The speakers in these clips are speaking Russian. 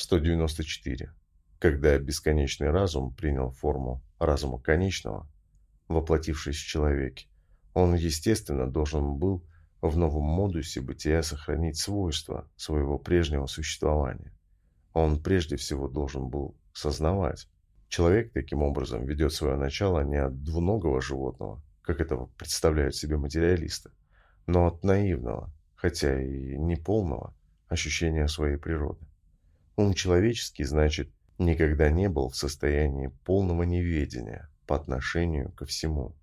194. Когда бесконечный разум принял форму разума конечного, воплотившись в человеке, он, естественно, должен был в новом модусе бытия сохранить свойства своего прежнего существования. Он прежде всего должен был сознавать. Человек таким образом ведет свое начало не от двуногого животного, как это представляют себе материалисты, но от наивного, хотя и неполного, ощущения своей природы. Ум человеческий, значит, никогда не был в состоянии полного неведения по отношению ко всему.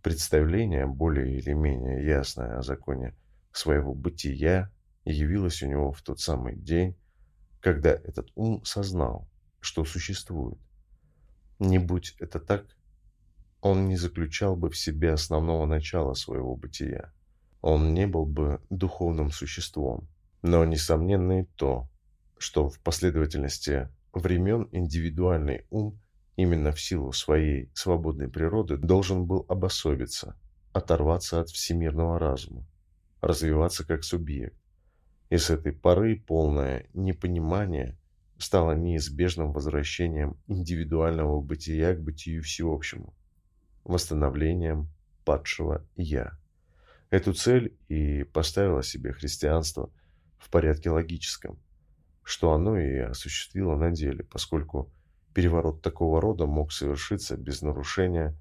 Представление, более или менее ясное о законе своего бытия, явилось у него в тот самый день, когда этот ум сознал, что существует. Не будь это так, он не заключал бы в себе основного начала своего бытия. Он не был бы духовным существом. Но несомненно и то, что в последовательности времен индивидуальный ум именно в силу своей свободной природы должен был обособиться, оторваться от всемирного разума, развиваться как субъект. И с этой поры полное непонимание стало неизбежным возвращением индивидуального бытия к бытию всеобщему, восстановлением падшего «я». Эту цель и поставило себе христианство в порядке логическом, что оно и осуществило на деле, поскольку переворот такого рода мог совершиться без нарушения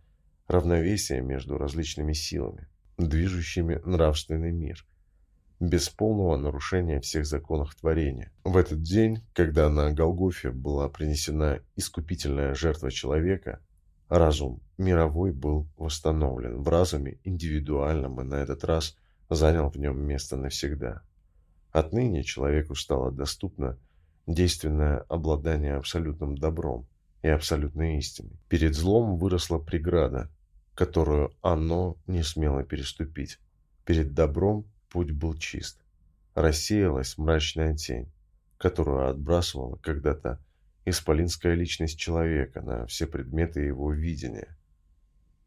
равновесия между различными силами, движущими нравственный мир, без полного нарушения всех законов творения. В этот день, когда на Голгофе была принесена искупительная жертва человека, разум мировой был восстановлен в разуме индивидуальном и на этот раз занял в нем место навсегда. Отныне человеку стало доступно действенное обладание абсолютным добром и абсолютной истиной. Перед злом выросла преграда, которую оно не смело переступить. Перед добром путь был чист. Рассеялась мрачная тень, которую отбрасывала когда-то исполинская личность человека на все предметы его видения.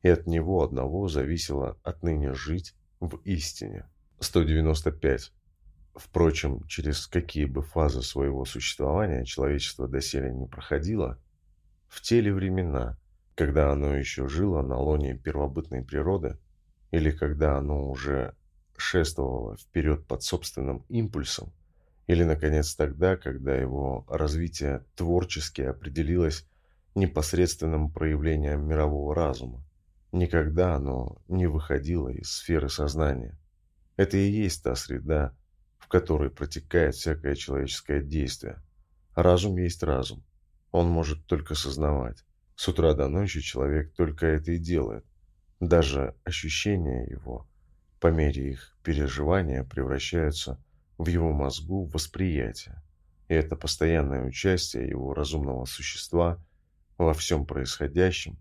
И от него одного зависело отныне жить в истине. 195. Впрочем, через какие бы фазы своего существования человечество доселе не проходило, в теле времена, когда оно еще жило на лоне первобытной природы, или когда оно уже шествовало вперед под собственным импульсом, или, наконец, тогда, когда его развитие творчески определилось непосредственным проявлением мирового разума. Никогда оно не выходило из сферы сознания. Это и есть та среда, в которой протекает всякое человеческое действие. Разум есть разум. Он может только сознавать. С утра до ночи человек только это и делает. Даже ощущения его, по мере их переживания, превращаются в его мозгу в восприятие. И это постоянное участие его разумного существа во всем происходящем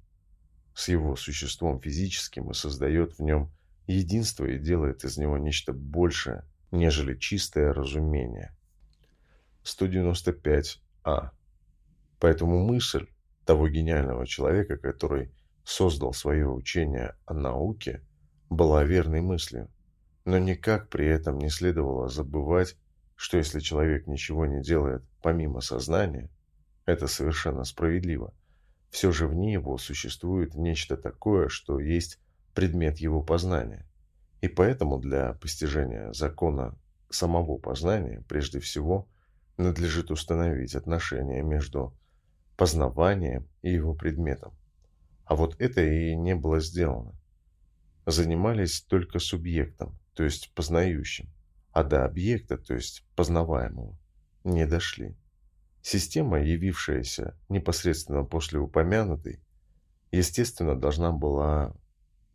с его существом физическим и создает в нем единство и делает из него нечто большее – нежели чистое разумение. 195а. Поэтому мысль того гениального человека, который создал свое учение о науке, была верной мыслью. Но никак при этом не следовало забывать, что если человек ничего не делает помимо сознания, это совершенно справедливо, все же вне его существует нечто такое, что есть предмет его познания. И поэтому для постижения закона самого познания прежде всего надлежит установить отношение между познаванием и его предметом. А вот это и не было сделано. Занимались только субъектом, то есть познающим, а до объекта, то есть познаваемого, не дошли. Система, явившаяся непосредственно после упомянутой, естественно, должна была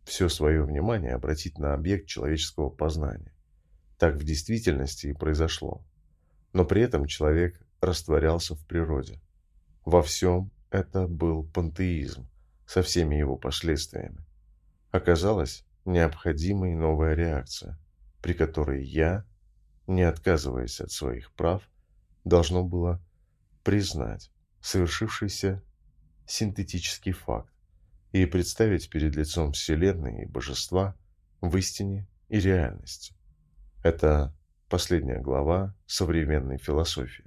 все свое внимание обратить на объект человеческого познания. Так в действительности и произошло. Но при этом человек растворялся в природе. Во всем это был пантеизм со всеми его последствиями. Оказалась необходимой новая реакция, при которой я, не отказываясь от своих прав, должно было признать совершившийся синтетический факт, и представить перед лицом Вселенной и Божества в истине и реальности. Это последняя глава современной философии.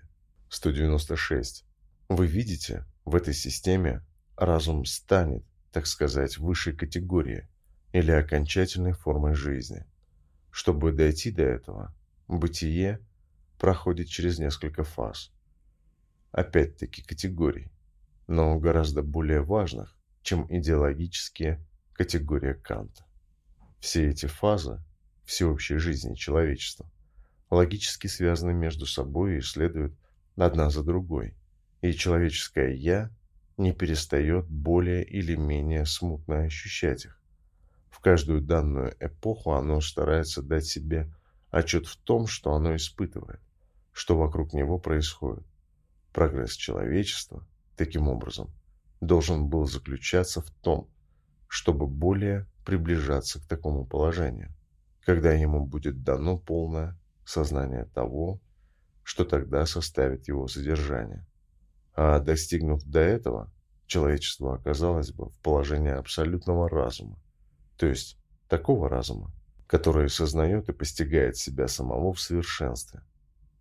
196. Вы видите, в этой системе разум станет, так сказать, высшей категории или окончательной формой жизни. Чтобы дойти до этого, бытие проходит через несколько фаз. Опять-таки категорий, но гораздо более важных, чем идеологические категории Канта. Все эти фазы всеобщей жизни человечества логически связаны между собой и следуют одна за другой, и человеческое «я» не перестает более или менее смутно ощущать их. В каждую данную эпоху оно старается дать себе отчет в том, что оно испытывает, что вокруг него происходит. Прогресс человечества, таким образом, должен был заключаться в том, чтобы более приближаться к такому положению, когда ему будет дано полное сознание того, что тогда составит его содержание. А достигнув до этого, человечество оказалось бы в положении абсолютного разума, то есть такого разума, который сознает и постигает себя самого в совершенстве.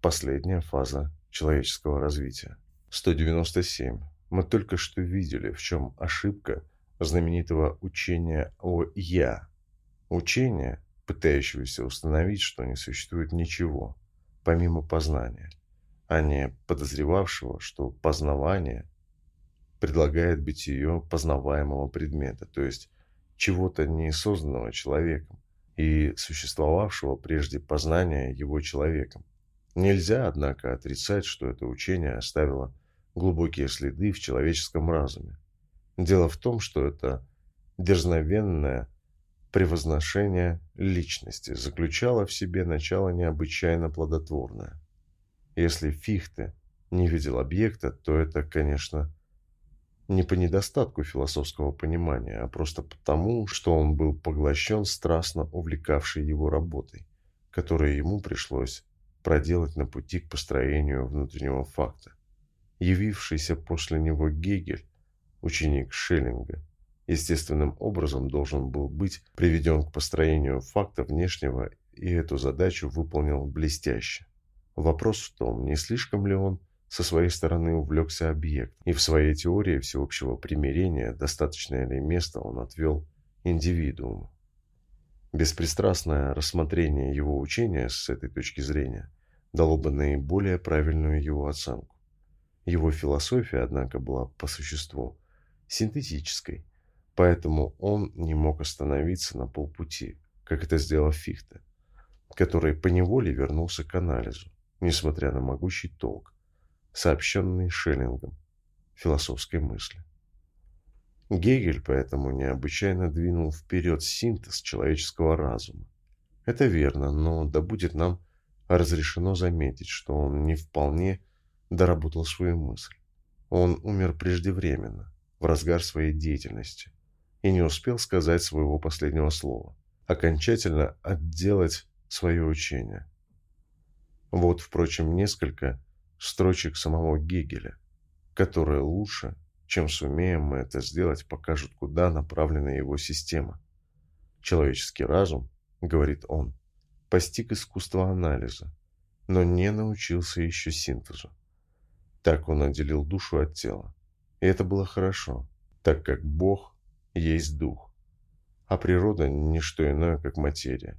Последняя фаза человеческого развития. 197. Мы только что видели, в чем ошибка знаменитого учения о «я». Учение, пытающегося установить, что не существует ничего, помимо познания, а не подозревавшего, что познавание предлагает бытие познаваемого предмета, то есть чего-то не созданного человеком и существовавшего прежде познания его человеком. Нельзя, однако, отрицать, что это учение оставило глубокие следы в человеческом разуме. Дело в том, что это дерзновенное превозношение личности заключало в себе начало необычайно плодотворное. Если Фихте не видел объекта, то это, конечно, не по недостатку философского понимания, а просто потому, что он был поглощен страстно увлекавшей его работой, которую ему пришлось проделать на пути к построению внутреннего факта. Явившийся после него Гегель, ученик Шеллинга, естественным образом должен был быть приведен к построению факта внешнего и эту задачу выполнил блестяще. Вопрос в том, не слишком ли он со своей стороны увлекся объект, и в своей теории всеобщего примирения достаточное ли место он отвел индивидууму. Беспристрастное рассмотрение его учения с этой точки зрения дало бы наиболее правильную его оценку. Его философия, однако, была по существу синтетической, Поэтому он не мог остановиться на полпути, как это сделал Фихте, который поневоле вернулся к анализу, несмотря на могучий толк, сообщенный Шеллингом философской мысли. Гегель поэтому необычайно двинул вперед синтез человеческого разума. Это верно, но да будет нам разрешено заметить, что он не вполне доработал свою мысль. Он умер преждевременно, в разгар своей деятельности – и не успел сказать своего последнего слова, окончательно отделать свое учение. Вот, впрочем, несколько строчек самого Гегеля, которые лучше, чем сумеем мы это сделать, покажут, куда направлена его система. Человеческий разум, говорит он, постиг искусство анализа, но не научился еще синтезу. Так он отделил душу от тела. И это было хорошо, так как Бог есть дух, а природа – не что иное, как материя.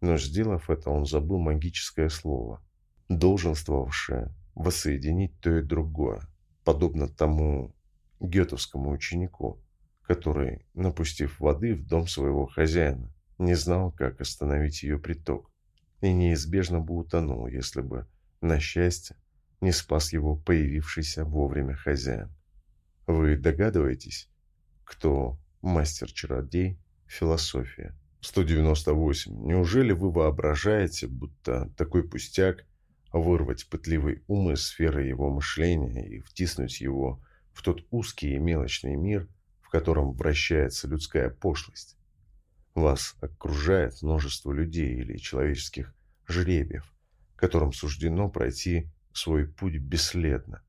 Но сделав это, он забыл магическое слово, долженствовавшее воссоединить то и другое, подобно тому гетовскому ученику, который, напустив воды в дом своего хозяина, не знал, как остановить ее приток, и неизбежно бы утонул, если бы, на счастье, не спас его появившийся вовремя хозяин. Вы догадываетесь, кто Мастер-чародей. Философия. 198. Неужели вы воображаете, будто такой пустяк вырвать пытливый ум из сферы его мышления и втиснуть его в тот узкий и мелочный мир, в котором вращается людская пошлость? Вас окружает множество людей или человеческих жребиев, которым суждено пройти свой путь бесследно.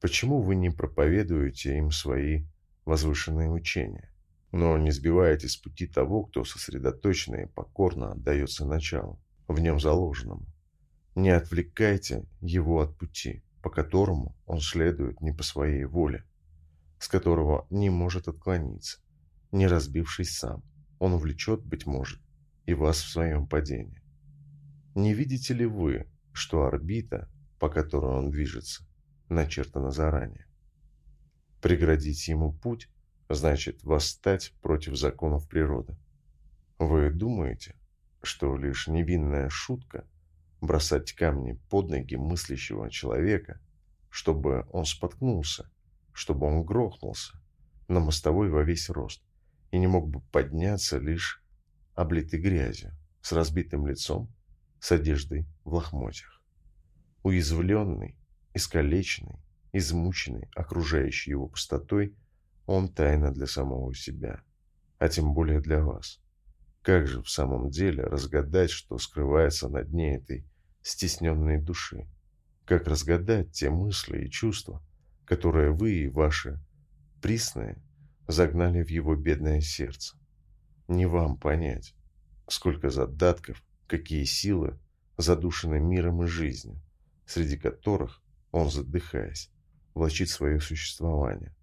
Почему вы не проповедуете им свои возвышенные учения. Но не сбивайте с пути того, кто сосредоточенно и покорно отдается началу, в нем заложенному. Не отвлекайте его от пути. по которому он следует не по своей воле, с которого не может отклониться, не разбившись сам. Он увлечет, быть может, и вас в своем падении. Не видите ли вы, что орбита, по которой он движется, начертана заранее? Преградить ему путь значит восстать против законов природы. Вы думаете, что лишь невинная шутка бросать камни под ноги мыслящего человека, чтобы он споткнулся, чтобы он грохнулся на мостовой во весь рост и не мог бы подняться лишь облитый грязью, с разбитым лицом, с одеждой в лохмотьях. Уязвленный, искалеченный, измученный окружающей его пустотой, он тайна для самого себя, а тем более для вас. Как же в самом деле разгадать, что скрывается на дне этой стесненной души? Как разгадать те мысли и чувства, которые вы и ваши присные загнали в его бедное сердце? Не вам понять, сколько задатков, какие силы задушены миром и жизнью, среди которых он, задыхаясь, влачит свое существование.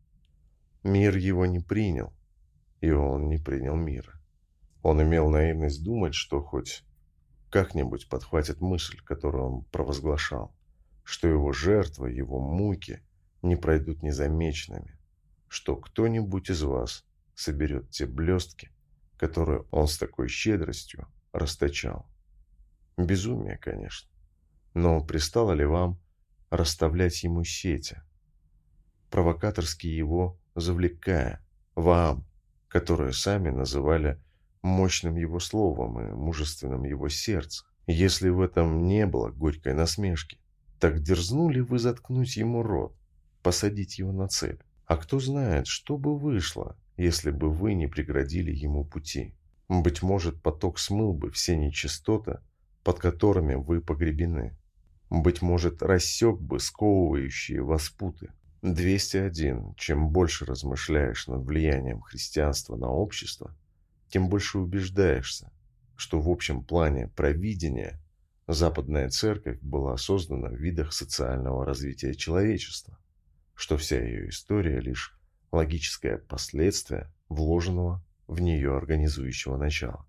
Мир его не принял, и он не принял мира. Он имел наивность думать, что хоть как-нибудь подхватит мысль, которую он провозглашал, что его жертвы, его муки не пройдут незамеченными, что кто-нибудь из вас соберет те блестки, которые он с такой щедростью расточал. Безумие, конечно. Но пристало ли вам расставлять ему сети, провокаторски его завлекая, вам, которые сами называли мощным его словом и мужественным его сердцем. Если в этом не было горькой насмешки, так дерзнули вы заткнуть ему рот, посадить его на цепь? А кто знает, что бы вышло, если бы вы не преградили ему пути? Быть может, поток смыл бы все нечистоты, под которыми вы погребены. Быть может, рассек бы сковывающие вас путы. 201. Чем больше размышляешь над влиянием христианства на общество, тем больше убеждаешься, что в общем плане провидения Западная Церковь была создана в видах социального развития человечества, что вся ее история лишь логическое последствие вложенного в нее организующего начала.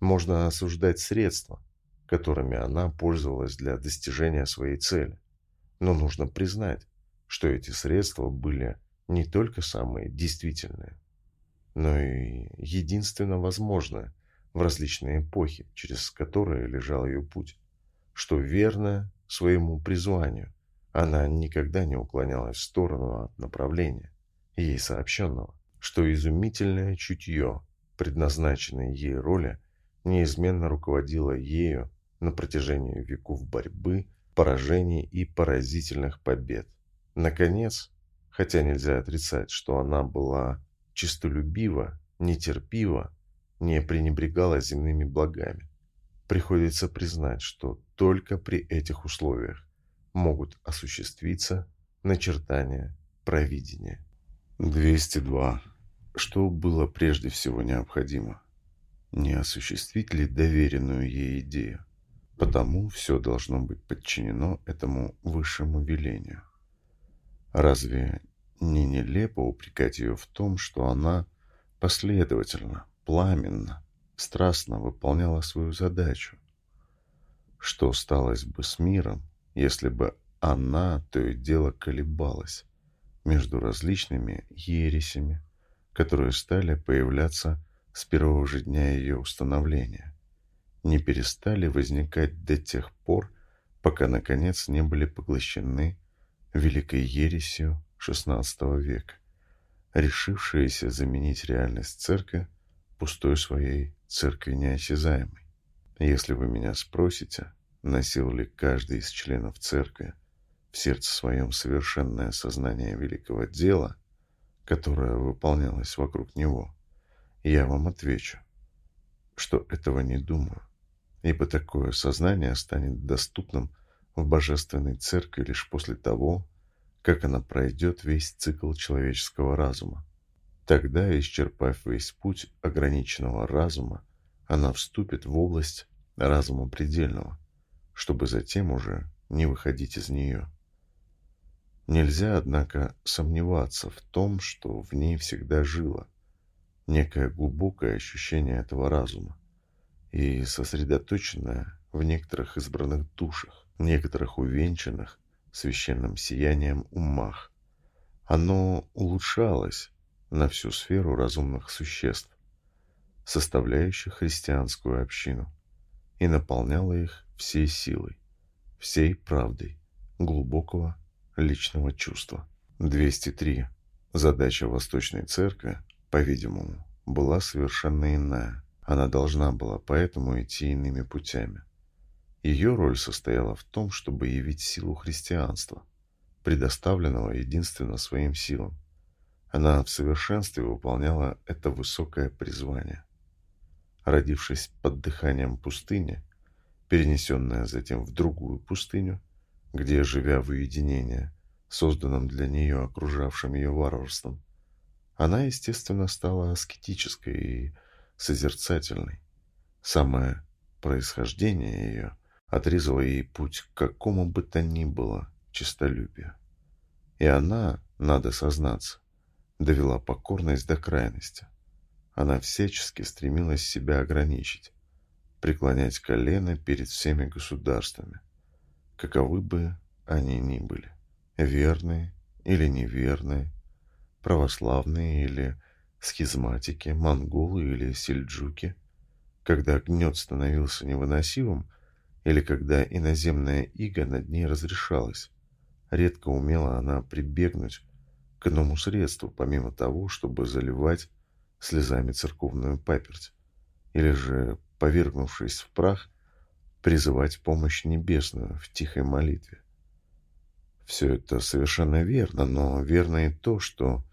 Можно осуждать средства, которыми она пользовалась для достижения своей цели, но нужно признать, что эти средства были не только самые действительные, но и единственно возможное в различные эпохи, через которые лежал ее путь, что верно своему призванию, она никогда не уклонялась в сторону от направления, ей сообщенного, что изумительное чутье, предназначенное ей роли, неизменно руководило ею на протяжении веков борьбы, поражений и поразительных побед. Наконец, хотя нельзя отрицать, что она была чистолюбиво, нетерпиво, не пренебрегала земными благами. Приходится признать, что только при этих условиях могут осуществиться начертания провидения. 202. Что было прежде всего необходимо? Не осуществить ли доверенную ей идею? Потому все должно быть подчинено этому высшему велению. Разве не нелепо упрекать ее в том, что она последовательно, пламенно, страстно выполняла свою задачу. Что сталось бы с миром, если бы она то и дело колебалась между различными ересями, которые стали появляться с первого же дня ее установления, не перестали возникать до тех пор, пока, наконец, не были поглощены великой ересью XVI века, решившиеся заменить реальность церкви пустой своей церкви неосязаемой. Если вы меня спросите, носил ли каждый из членов церкви в сердце своем совершенное сознание великого дела, которое выполнялось вокруг него, я вам отвечу, что этого не думаю, ибо такое сознание станет доступным в Божественной Церкви лишь после того, как она пройдет весь цикл человеческого разума. Тогда, исчерпав весь путь ограниченного разума, она вступит в область разума предельного, чтобы затем уже не выходить из нее. Нельзя, однако, сомневаться в том, что в ней всегда жило некое глубокое ощущение этого разума и сосредоточенное в некоторых избранных душах, некоторых увенчанных священным сиянием умах. Оно улучшалось на всю сферу разумных существ, составляющих христианскую общину, и наполняло их всей силой, всей правдой глубокого личного чувства. 203. Задача Восточной Церкви, по-видимому, была совершенно иная. Она должна была поэтому идти иными путями. Ее роль состояла в том, чтобы явить силу христианства, предоставленного единственно своим силам. Она в совершенстве выполняла это высокое призвание. Родившись под дыханием пустыни, перенесенная затем в другую пустыню, где, живя в уединении, созданном для нее окружавшим ее варварством, она, естественно, стала аскетической и созерцательной. Самое происхождение ее отрезало ей путь к какому бы то ни было честолюбию. И она, надо сознаться, довела покорность до крайности. Она всячески стремилась себя ограничить, преклонять колено перед всеми государствами, каковы бы они ни были, верные или неверные, православные или схизматики, монголы или сельджуки. Когда гнет становился невыносимым, или когда иноземная ига над ней разрешалась, редко умела она прибегнуть к иному средству, помимо того, чтобы заливать слезами церковную паперть, или же, повергнувшись в прах, призывать помощь небесную в тихой молитве. Все это совершенно верно, но верно и то, что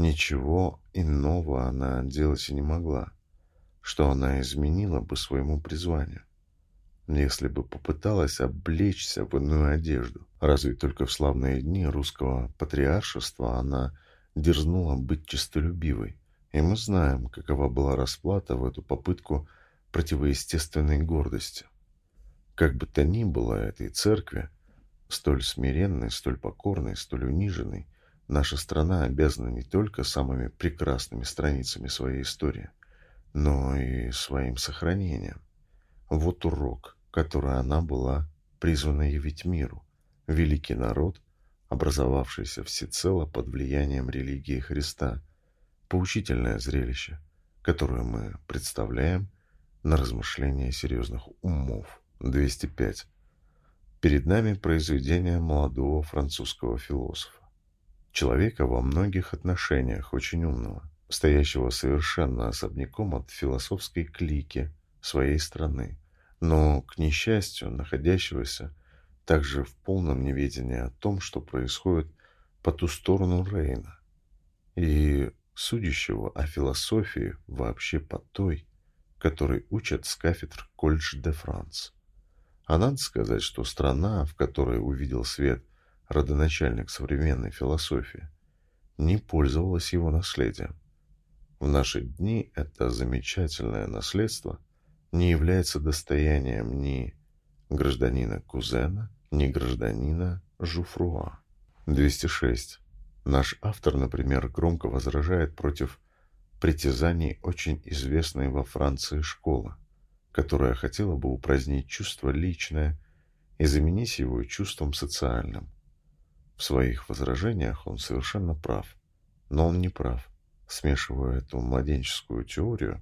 Ничего иного она делать и не могла, что она изменила бы своему призванию, если бы попыталась облечься в иную одежду. Разве только в славные дни русского патриаршества она дерзнула быть честолюбивой, и мы знаем, какова была расплата в эту попытку противоестественной гордости. Как бы то ни было этой церкви, столь смиренной, столь покорной, столь униженной, Наша страна обязана не только самыми прекрасными страницами своей истории, но и своим сохранением. Вот урок, который она была призвана явить миру. Великий народ, образовавшийся всецело под влиянием религии Христа. Поучительное зрелище, которое мы представляем на размышления серьезных умов. 205. Перед нами произведение молодого французского философа человека во многих отношениях очень умного, стоящего совершенно особняком от философской клики своей страны, но, к несчастью, находящегося также в полном неведении о том, что происходит по ту сторону Рейна, и судящего о философии вообще по той, которой учат с кафедр Кольдж де Франс. А надо сказать, что страна, в которой увидел свет родоначальник современной философии, не пользовалась его наследием. В наши дни это замечательное наследство не является достоянием ни гражданина Кузена, ни гражданина Жуфруа. 206. Наш автор, например, громко возражает против притязаний очень известной во Франции школы, которая хотела бы упразднить чувство личное и заменить его чувством социальным – в своих возражениях он совершенно прав, но он не прав, смешивая эту младенческую теорию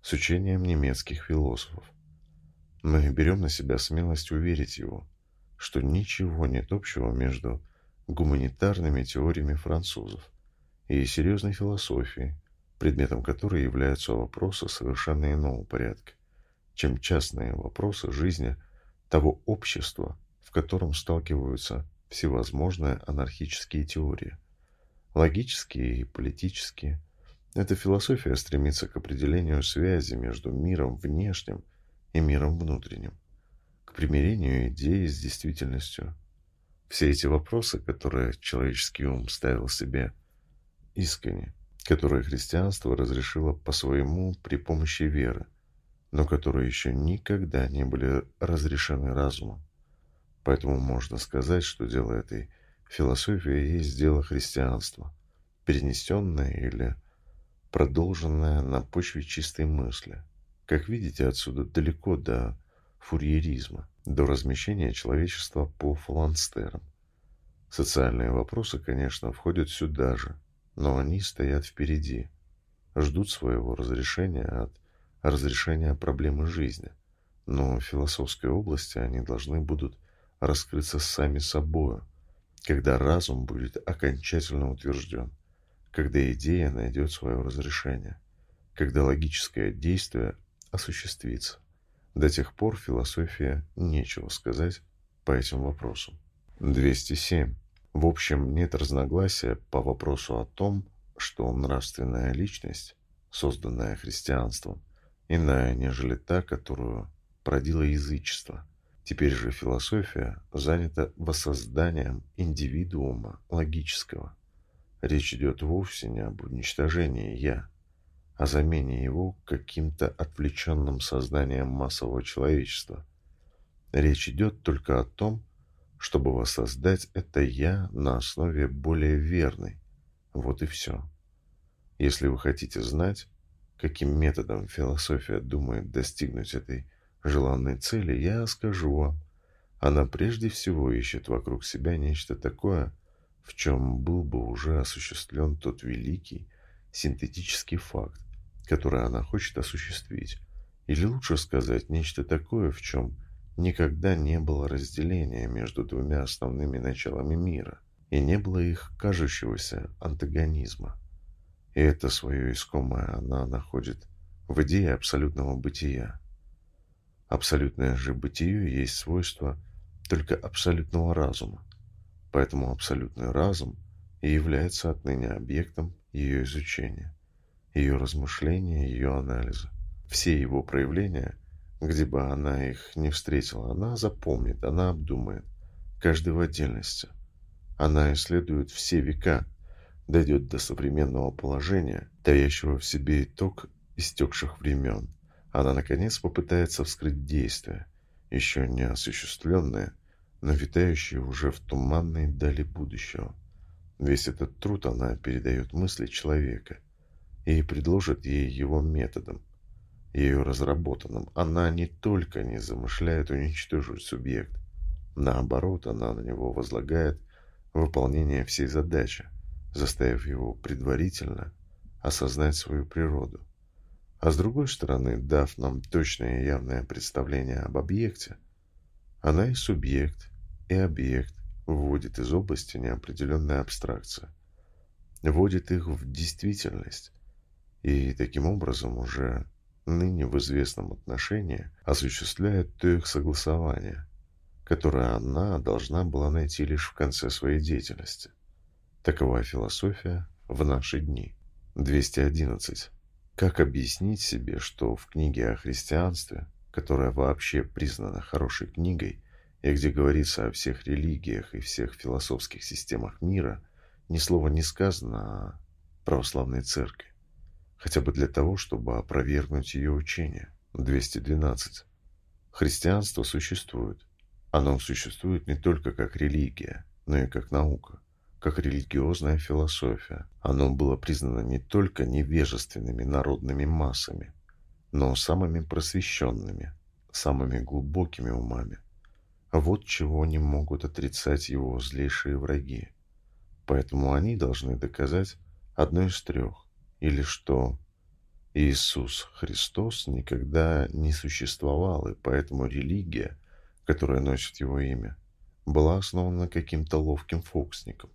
с учением немецких философов. Мы берем на себя смелость уверить его, что ничего нет общего между гуманитарными теориями французов и серьезной философией, предметом которой являются вопросы совершенно иного порядка, чем частные вопросы жизни того общества, в котором сталкиваются всевозможные анархические теории, логические и политические. Эта философия стремится к определению связи между миром внешним и миром внутренним, к примирению идеи с действительностью. Все эти вопросы, которые человеческий ум ставил себе искренне, которые христианство разрешило по-своему при помощи веры, но которые еще никогда не были разрешены разумом. Поэтому можно сказать, что дело этой Философия есть дело христианства, перенесенное или продолженное на почве чистой мысли. Как видите, отсюда далеко до фурьеризма, до размещения человечества по фаланстерам. Социальные вопросы, конечно, входят сюда же, но они стоят впереди, ждут своего разрешения от разрешения проблемы жизни. Но в философской области они должны будут раскрыться сами собою, когда разум будет окончательно утвержден, когда идея найдет свое разрешение, когда логическое действие осуществится. До тех пор философия нечего сказать по этим вопросам. 207. В общем, нет разногласия по вопросу о том, что нравственная личность, созданная христианством, иная, нежели та, которую породило язычество. Теперь же философия занята воссозданием индивидуума логического. Речь идет вовсе не об уничтожении «я», а замене его каким-то отвлеченным сознанием массового человечества. Речь идет только о том, чтобы воссоздать это «я» на основе более верной. Вот и все. Если вы хотите знать, каким методом философия думает достигнуть этой желанной цели, я скажу вам. Она прежде всего ищет вокруг себя нечто такое, в чем был бы уже осуществлен тот великий синтетический факт, который она хочет осуществить. Или лучше сказать, нечто такое, в чем никогда не было разделения между двумя основными началами мира, и не было их кажущегося антагонизма. И это свое искомое она находит в идее абсолютного бытия. Абсолютное же бытие есть свойство только абсолютного разума, поэтому абсолютный разум и является отныне объектом ее изучения, ее размышления, ее анализа. Все его проявления, где бы она их не встретила, она запомнит, она обдумает, каждый в отдельности. Она исследует все века, дойдет до современного положения, таящего в себе итог истекших времен – она, наконец, попытается вскрыть действия, еще не осуществленные, но витающие уже в туманной дали будущего. Весь этот труд она передает мысли человека и предложит ей его методом, ее разработанным. Она не только не замышляет уничтожить субъект, наоборот, она на него возлагает выполнение всей задачи, заставив его предварительно осознать свою природу. А с другой стороны, дав нам точное и явное представление об объекте, она и субъект, и объект вводит из области неопределенная абстракция, вводит их в действительность, и таким образом уже ныне в известном отношении осуществляет то их согласование, которое она должна была найти лишь в конце своей деятельности. Такова философия в наши дни. 211. Как объяснить себе, что в книге о христианстве, которая вообще признана хорошей книгой, и где говорится о всех религиях и всех философских системах мира, ни слова не сказано о православной церкви, хотя бы для того, чтобы опровергнуть ее учение. 212. Христианство существует. Оно существует не только как религия, но и как наука как религиозная философия. Оно было признано не только невежественными народными массами, но самыми просвещенными, самыми глубокими умами. Вот чего не могут отрицать его злейшие враги. Поэтому они должны доказать одно из трех, или что Иисус Христос никогда не существовал, и поэтому религия, которая носит его имя, была основана каким-то ловким фокусником,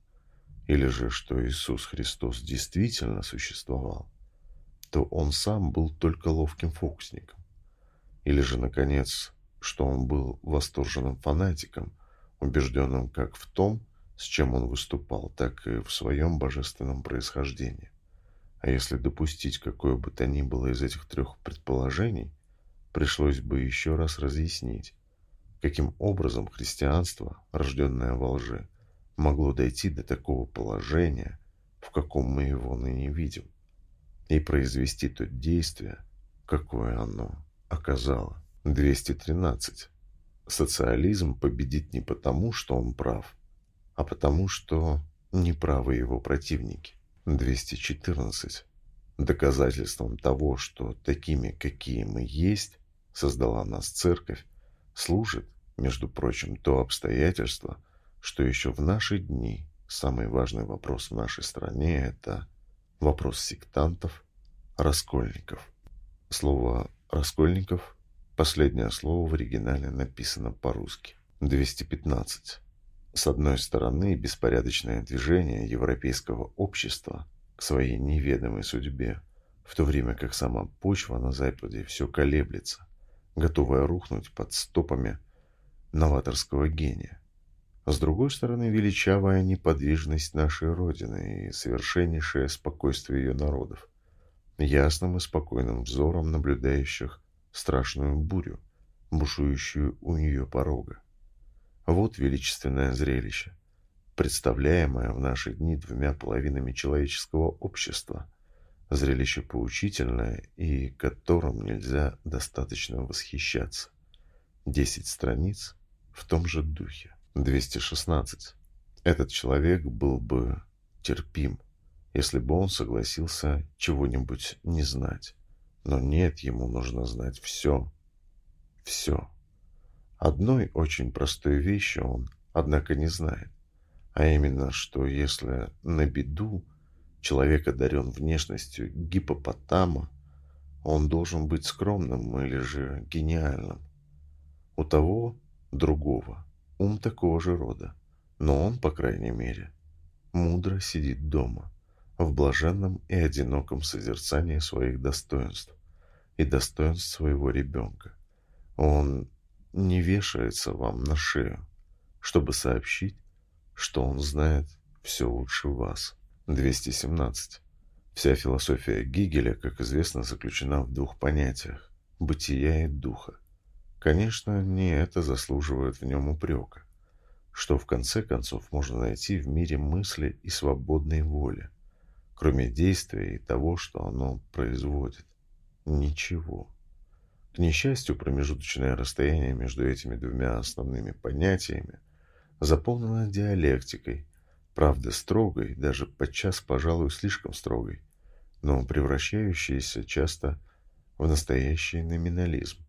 или же что Иисус Христос действительно существовал, то он сам был только ловким фокусником. Или же, наконец, что он был восторженным фанатиком, убежденным как в том, с чем он выступал, так и в своем божественном происхождении. А если допустить какое бы то ни было из этих трех предположений, пришлось бы еще раз разъяснить, каким образом христианство, рожденное во лжи, могло дойти до такого положения, в каком мы его ныне видим, и произвести то действие, какое оно оказало. 213. Социализм победит не потому, что он прав, а потому что неправы его противники. 214. Доказательством того, что такими, какие мы есть, создала нас церковь, служит, между прочим, то обстоятельство, что еще в наши дни самый важный вопрос в нашей стране – это вопрос сектантов, раскольников. Слово «раскольников» – последнее слово в оригинале написано по-русски. 215. С одной стороны, беспорядочное движение европейского общества к своей неведомой судьбе, в то время как сама почва на Западе все колеблется, готовая рухнуть под стопами новаторского гения. С другой стороны, величавая неподвижность нашей Родины и совершеннейшее спокойствие ее народов, ясным и спокойным взором наблюдающих страшную бурю, бушующую у нее порога. Вот величественное зрелище, представляемое в наши дни двумя половинами человеческого общества, зрелище поучительное и которым нельзя достаточно восхищаться. Десять страниц в том же духе. 216. Этот человек был бы терпим, если бы он согласился чего-нибудь не знать. Но нет, ему нужно знать все. Все. Одной очень простой вещи он, однако, не знает. А именно, что если на беду человек одарен внешностью гипопотама, он должен быть скромным или же гениальным. У того, другого, ум такого же рода, но он, по крайней мере, мудро сидит дома, в блаженном и одиноком созерцании своих достоинств и достоинств своего ребенка. Он не вешается вам на шею, чтобы сообщить, что он знает все лучше вас. 217. Вся философия Гегеля, как известно, заключена в двух понятиях – бытия и духа. Конечно, не это заслуживает в нем упрека, что в конце концов можно найти в мире мысли и свободной воли, кроме действия и того, что оно производит. Ничего. К несчастью, промежуточное расстояние между этими двумя основными понятиями заполнено диалектикой, правда строгой, даже подчас, пожалуй, слишком строгой, но превращающейся часто в настоящий номинализм,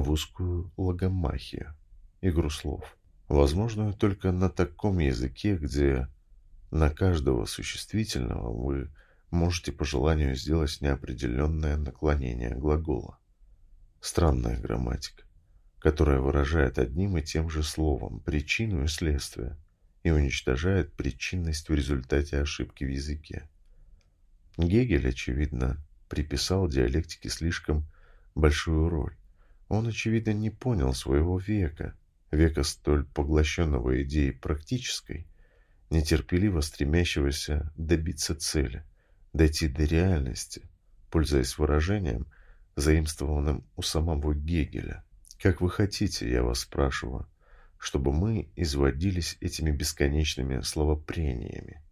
в узкую логомахию, игру слов, возможную только на таком языке, где на каждого существительного вы можете по желанию сделать неопределенное наклонение глагола. Странная грамматика, которая выражает одним и тем же словом причину и следствие и уничтожает причинность в результате ошибки в языке. Гегель, очевидно, приписал диалектике слишком большую роль. Он, очевидно, не понял своего века, века столь поглощенного идеей практической, нетерпеливо стремящегося добиться цели, дойти до реальности, пользуясь выражением, заимствованным у самого Гегеля. Как вы хотите, я вас спрашиваю, чтобы мы изводились этими бесконечными словопрениями.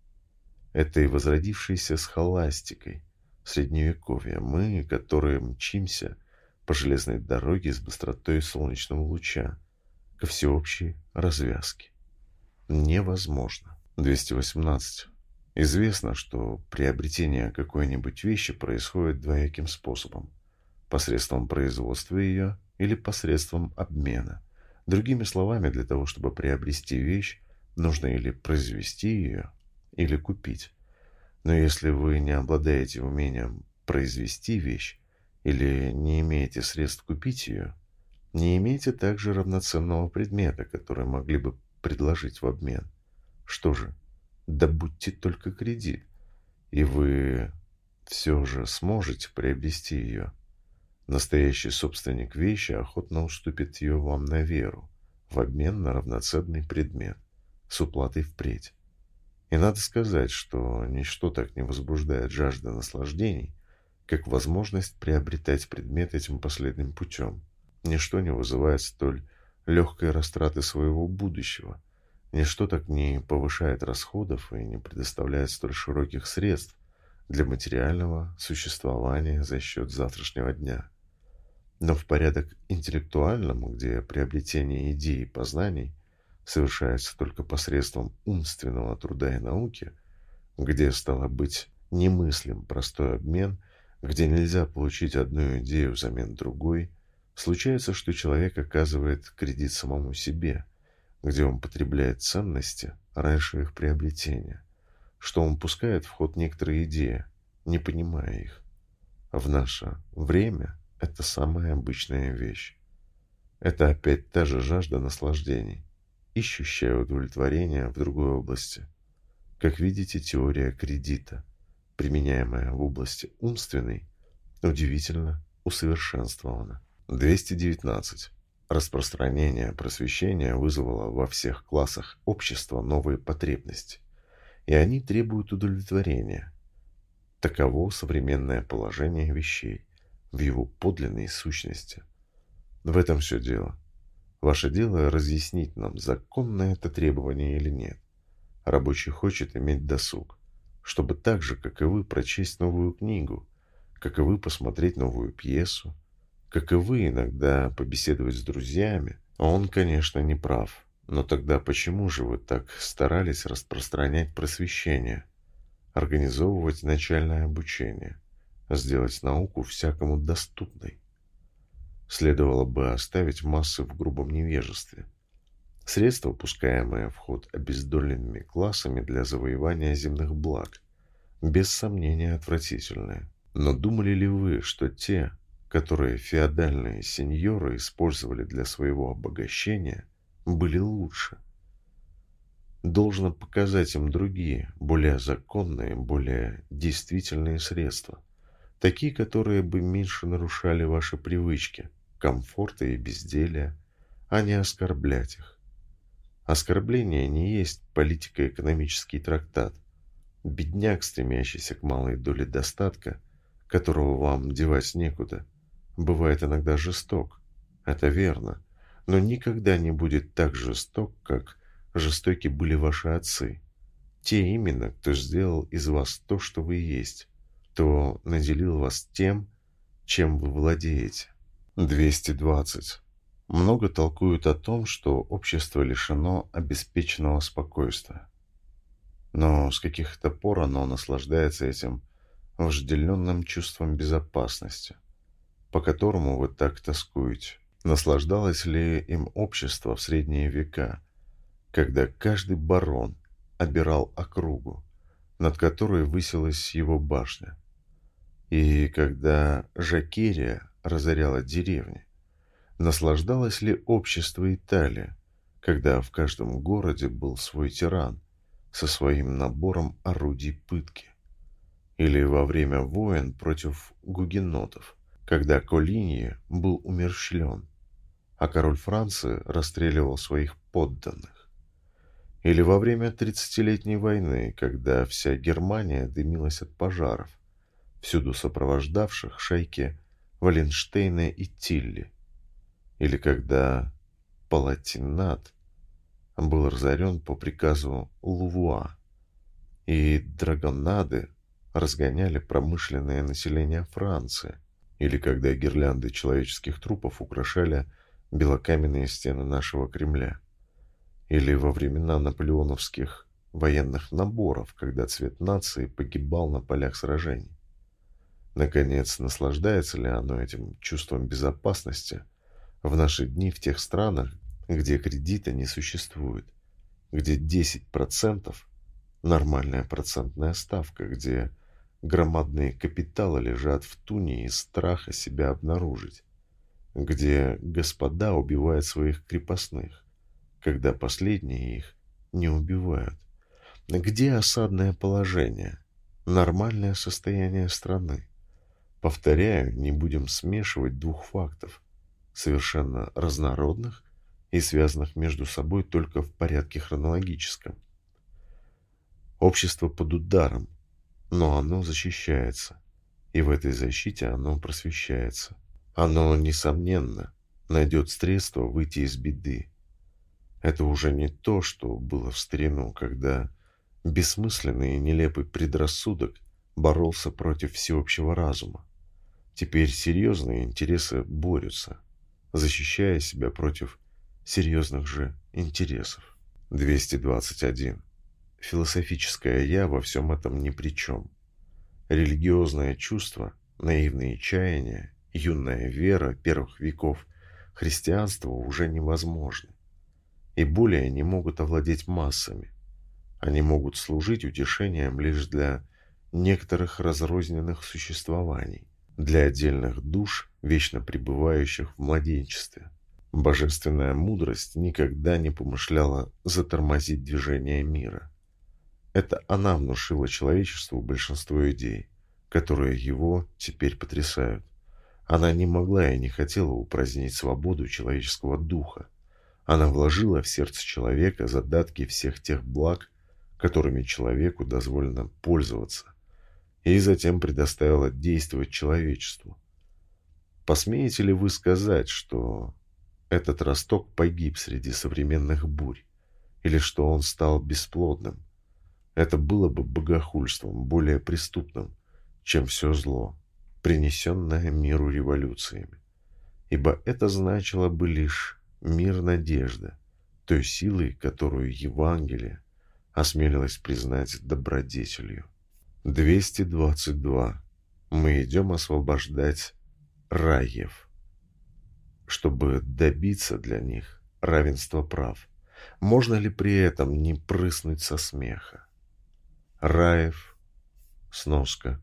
Это и возродившаяся схоластикой, средневековья, мы, которые мчимся по железной дороге с быстротой солнечного луча ко всеобщей развязке. Невозможно. 218. Известно, что приобретение какой-нибудь вещи происходит двояким способом – посредством производства ее или посредством обмена. Другими словами, для того, чтобы приобрести вещь, нужно или произвести ее, или купить. Но если вы не обладаете умением произвести вещь, или не имеете средств купить ее, не имеете также равноценного предмета, который могли бы предложить в обмен. Что же, добудьте только кредит, и вы все же сможете приобрести ее. Настоящий собственник вещи охотно уступит ее вам на веру, в обмен на равноценный предмет, с уплатой впредь. И надо сказать, что ничто так не возбуждает жажды наслаждений, как возможность приобретать предмет этим последним путем. Ничто не вызывает столь легкой растраты своего будущего, ничто так не повышает расходов и не предоставляет столь широких средств для материального существования за счет завтрашнего дня. Но в порядок интеллектуальном, где приобретение идей и познаний совершается только посредством умственного труда и науки, где, стало быть, немыслим простой обмен, где нельзя получить одну идею взамен другой, случается, что человек оказывает кредит самому себе, где он потребляет ценности раньше их приобретения, что он пускает в ход некоторые идеи, не понимая их. В наше время это самая обычная вещь. Это опять та же жажда наслаждений, ищущая удовлетворения в другой области. Как видите, теория кредита, применяемая в области умственной, удивительно усовершенствована. 219. Распространение просвещения вызвало во всех классах общества новые потребности, и они требуют удовлетворения. Таково современное положение вещей в его подлинной сущности. В этом все дело. Ваше дело разъяснить нам, законно это требование или нет. Рабочий хочет иметь досуг, чтобы так же, как и вы, прочесть новую книгу, как и вы, посмотреть новую пьесу, как и вы, иногда побеседовать с друзьями. Он, конечно, не прав. Но тогда почему же вы так старались распространять просвещение, организовывать начальное обучение, сделать науку всякому доступной? Следовало бы оставить массы в грубом невежестве. Средства, пускаемые в ход обездоленными классами для завоевания земных благ, без сомнения отвратительные. Но думали ли вы, что те, которые феодальные сеньоры использовали для своего обогащения, были лучше? Должно показать им другие, более законные, более действительные средства – Такие, которые бы меньше нарушали ваши привычки, комфорта и безделия, а не оскорблять их. Оскорбление не есть политико-экономический трактат. Бедняк, стремящийся к малой доле достатка, которого вам девать некуда, бывает иногда жесток. Это верно, но никогда не будет так жесток, как жестоки были ваши отцы. Те именно, кто сделал из вас то, что вы есть кто наделил вас тем, чем вы владеете. 220. Много толкуют о том, что общество лишено обеспеченного спокойствия. Но с каких-то пор оно наслаждается этим вожделенным чувством безопасности, по которому вы так тоскуете. Наслаждалось ли им общество в средние века, когда каждый барон обирал округу, над которой высилась его башня, и когда Жакерия разоряла деревни, наслаждалось ли общество Италии, когда в каждом городе был свой тиран со своим набором орудий пытки? Или во время войн против гугенотов, когда Колинье был умерщвлен, а король Франции расстреливал своих подданных? Или во время тридцатилетней войны, когда вся Германия дымилась от пожаров – всюду сопровождавших шайки Валенштейна и Тилли, или когда Палатинат был разорен по приказу Лувуа, и драгонады разгоняли промышленное население Франции, или когда гирлянды человеческих трупов украшали белокаменные стены нашего Кремля, или во времена наполеоновских военных наборов, когда цвет нации погибал на полях сражений. Наконец, наслаждается ли оно этим чувством безопасности в наши дни в тех странах, где кредита не существует, где 10% нормальная процентная ставка, где громадные капиталы лежат в туне из страха себя обнаружить, где господа убивают своих крепостных, когда последние их не убивают, где осадное положение, нормальное состояние страны, Повторяю, не будем смешивать двух фактов, совершенно разнородных и связанных между собой только в порядке хронологическом. Общество под ударом, но оно защищается, и в этой защите оно просвещается. Оно, несомненно, найдет средства выйти из беды. Это уже не то, что было в старину, когда бессмысленный и нелепый предрассудок боролся против всеобщего разума. Теперь серьезные интересы борются, защищая себя против серьезных же интересов. 221. Философическое «я» во всем этом ни при чем. Религиозное чувство, наивные чаяния, юная вера первых веков христианства уже невозможны и более не могут овладеть массами. Они могут служить утешением лишь для некоторых разрозненных существований, для отдельных душ, вечно пребывающих в младенчестве. Божественная мудрость никогда не помышляла затормозить движение мира. Это она внушила человечеству большинство идей, которые его теперь потрясают. Она не могла и не хотела упразднить свободу человеческого духа. Она вложила в сердце человека задатки всех тех благ, которыми человеку дозволено пользоваться, и затем предоставила действовать человечеству. Посмеете ли вы сказать, что этот росток погиб среди современных бурь, или что он стал бесплодным? Это было бы богохульством, более преступным, чем все зло, принесенное миру революциями. Ибо это значило бы лишь мир надежды, той силой, которую Евангелие осмелилось признать добродетелью. 222. Мы идем освобождать раев, чтобы добиться для них равенства прав. Можно ли при этом не прыснуть со смеха? Раев, сноска,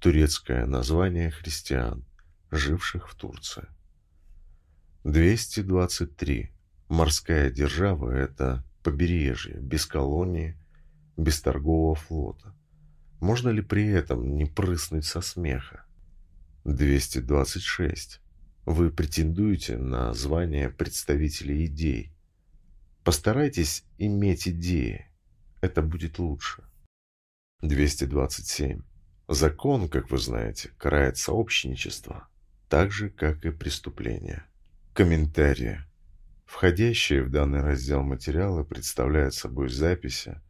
турецкое название христиан, живших в Турции. 223. Морская держава – это побережье, без колонии, без торгового флота. Можно ли при этом не прыснуть со смеха? 226. Вы претендуете на звание представителей идей. Постарайтесь иметь идеи. Это будет лучше. 227. Закон, как вы знаете, карает сообщничество, так же, как и преступление. Комментарии. Входящие в данный раздел материалы представляют собой записи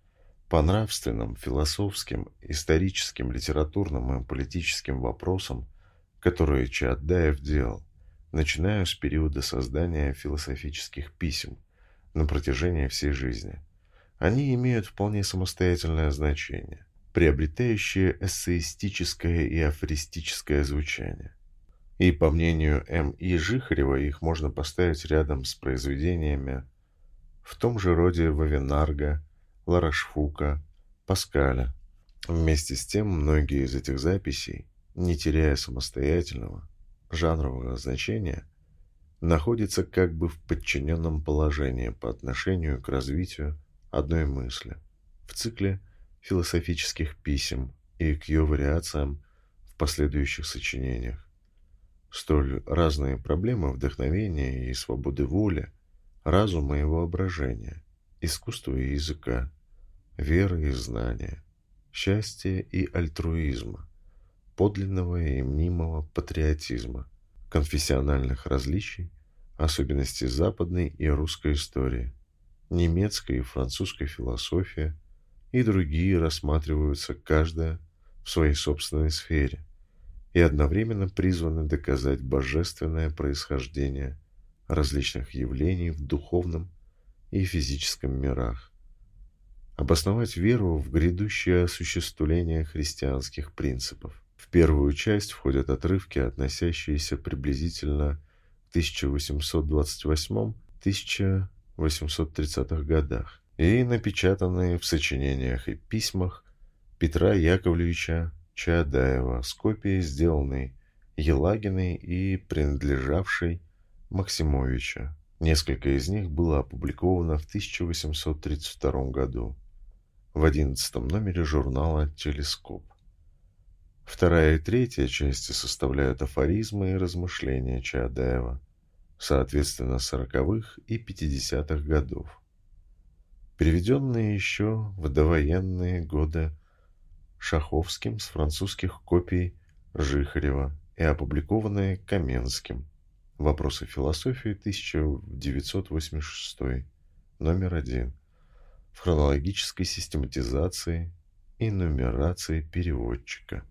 по нравственным, философским, историческим, литературным и политическим вопросам, которые Чаадаев делал, начиная с периода создания философических писем на протяжении всей жизни. Они имеют вполне самостоятельное значение, приобретающее эссеистическое и афористическое звучание. И, по мнению М. И. Жихарева, их можно поставить рядом с произведениями в том же роде Вавенарга, Ларашфука, Паскаля. Вместе с тем, многие из этих записей, не теряя самостоятельного жанрового значения, находятся как бы в подчиненном положении по отношению к развитию одной мысли в цикле философических писем и к ее вариациям в последующих сочинениях. Столь разные проблемы вдохновения и свободы воли, разума и воображения, искусства и языка, веры и знания, счастья и альтруизма, подлинного и мнимого патриотизма, конфессиональных различий, особенностей западной и русской истории, немецкой и французской философии и другие рассматриваются каждая в своей собственной сфере – и одновременно призваны доказать божественное происхождение различных явлений в духовном и физическом мирах, обосновать веру в грядущее осуществление христианских принципов. В первую часть входят отрывки, относящиеся приблизительно к 1828-1830 годах и напечатанные в сочинениях и письмах Петра Яковлевича Чаадаева с копией, сделанной Елагиной и принадлежавшей Максимовича. Несколько из них было опубликовано в 1832 году в одиннадцатом номере журнала «Телескоп». Вторая и третья части составляют афоризмы и размышления Чаадаева, соответственно, сороковых и пятидесятых годов. Переведенные еще в довоенные годы Шаховским с французских копий Жихарева и опубликованные Каменским. Вопросы философии 1986, номер один. В хронологической систематизации и нумерации переводчика.